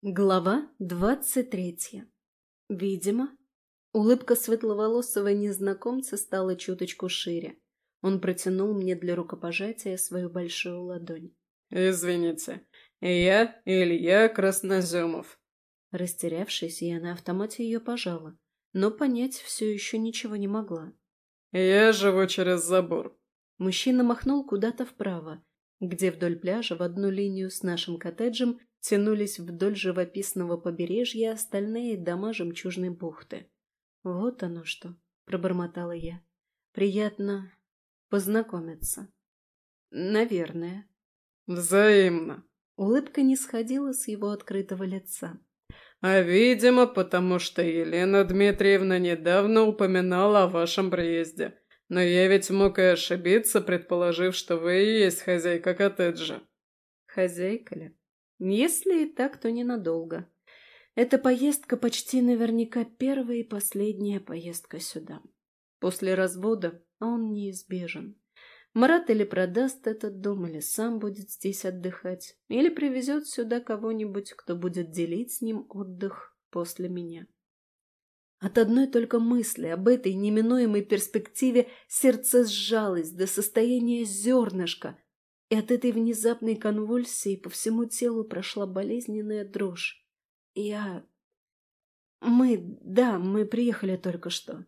Глава двадцать третья. Видимо, улыбка светловолосого незнакомца стала чуточку шире. Он протянул мне для рукопожатия свою большую ладонь. «Извините, я Илья Красноземов». Растерявшись, я на автомате ее пожала, но понять все еще ничего не могла. «Я живу через забор». Мужчина махнул куда-то вправо, где вдоль пляжа в одну линию с нашим коттеджем тянулись вдоль живописного побережья остальные дома жемчужной бухты. «Вот оно что!» — пробормотала я. «Приятно познакомиться». «Наверное». «Взаимно». Улыбка не сходила с его открытого лица. «А, видимо, потому что Елена Дмитриевна недавно упоминала о вашем приезде. Но я ведь мог и ошибиться, предположив, что вы и есть хозяйка коттеджа». «Хозяйка ли?» Если и так, то ненадолго. Эта поездка почти наверняка первая и последняя поездка сюда. После развода он неизбежен. Марат или продаст этот дом, или сам будет здесь отдыхать, или привезет сюда кого-нибудь, кто будет делить с ним отдых после меня. От одной только мысли об этой неминуемой перспективе сердце сжалось до состояния зернышка, и от этой внезапной конвульсии по всему телу прошла болезненная дрожь. Я... Мы... Да, мы приехали только что.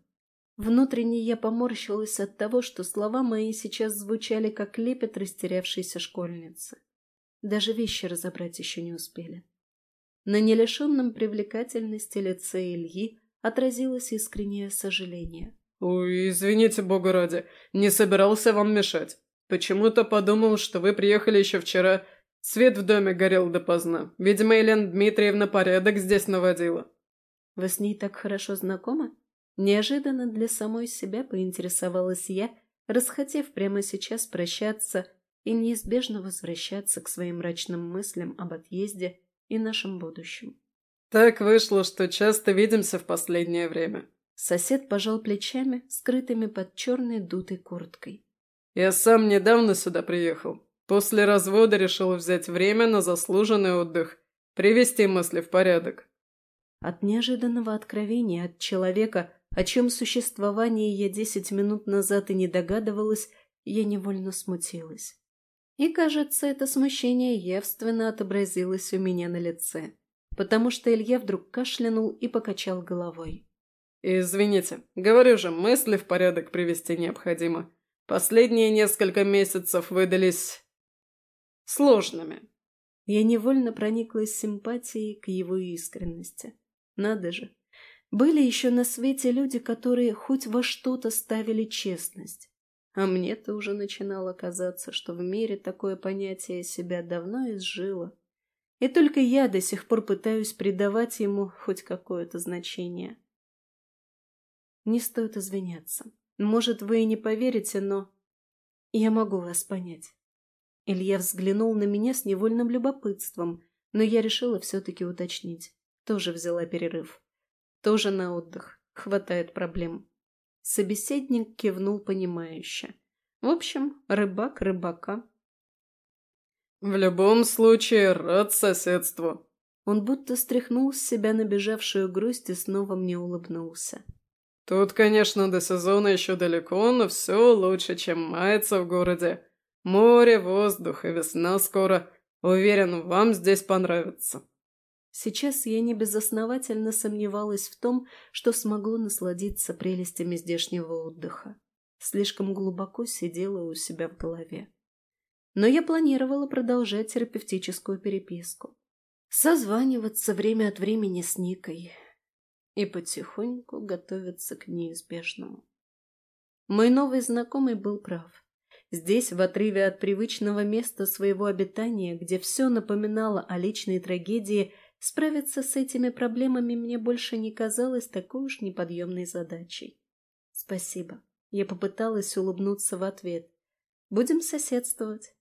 Внутренне я поморщилась от того, что слова мои сейчас звучали, как лепет растерявшейся школьницы. Даже вещи разобрать еще не успели. На нелишенном привлекательности лице Ильи отразилось искреннее сожаление. «Ой, извините, бога ради, не собирался вам мешать. Почему-то подумал, что вы приехали еще вчера. Свет в доме горел допоздна. Видимо, Елена Дмитриевна порядок здесь наводила. Вы с ней так хорошо знакомы? Неожиданно для самой себя поинтересовалась я, расхотев прямо сейчас прощаться и неизбежно возвращаться к своим мрачным мыслям об отъезде и нашем будущем. Так вышло, что часто видимся в последнее время. Сосед пожал плечами, скрытыми под черной дутой курткой. Я сам недавно сюда приехал. После развода решил взять время на заслуженный отдых, привести мысли в порядок. От неожиданного откровения от человека, о чем существовании я десять минут назад и не догадывалась, я невольно смутилась. И, кажется, это смущение явственно отобразилось у меня на лице, потому что Илья вдруг кашлянул и покачал головой. «Извините, говорю же, мысли в порядок привести необходимо. Последние несколько месяцев выдались сложными. Я невольно прониклась симпатией к его искренности. Надо же. Были еще на свете люди, которые хоть во что-то ставили честность. А мне-то уже начинало казаться, что в мире такое понятие себя давно изжило. И только я до сих пор пытаюсь придавать ему хоть какое-то значение. Не стоит извиняться. Может, вы и не поверите, но... Я могу вас понять. Илья взглянул на меня с невольным любопытством, но я решила все-таки уточнить. Тоже взяла перерыв. Тоже на отдых. Хватает проблем. Собеседник кивнул понимающе. В общем, рыбак рыбака. «В любом случае, рад соседству». Он будто стряхнул с себя набежавшую грусть и снова мне улыбнулся. Тут, конечно, до сезона еще далеко, но все лучше, чем мается в городе. Море, воздух и весна скоро. Уверен, вам здесь понравится. Сейчас я не безосновательно сомневалась в том, что смогу насладиться прелестями здешнего отдыха. Слишком глубоко сидела у себя в голове. Но я планировала продолжать терапевтическую переписку. Созваниваться время от времени с Никой, и потихоньку готовиться к неизбежному. Мой новый знакомый был прав. Здесь, в отрыве от привычного места своего обитания, где все напоминало о личной трагедии, справиться с этими проблемами мне больше не казалось такой уж неподъемной задачей. Спасибо. Я попыталась улыбнуться в ответ. Будем соседствовать.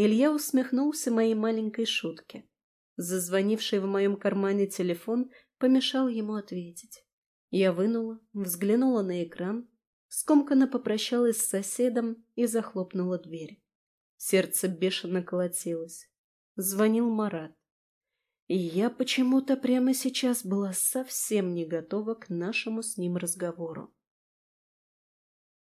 Илья усмехнулся моей маленькой шутке. Зазвонивший в моем кармане телефон помешал ему ответить. Я вынула, взглянула на экран, скомканно попрощалась с соседом и захлопнула дверь. Сердце бешено колотилось. Звонил Марат. И я почему-то прямо сейчас была совсем не готова к нашему с ним разговору.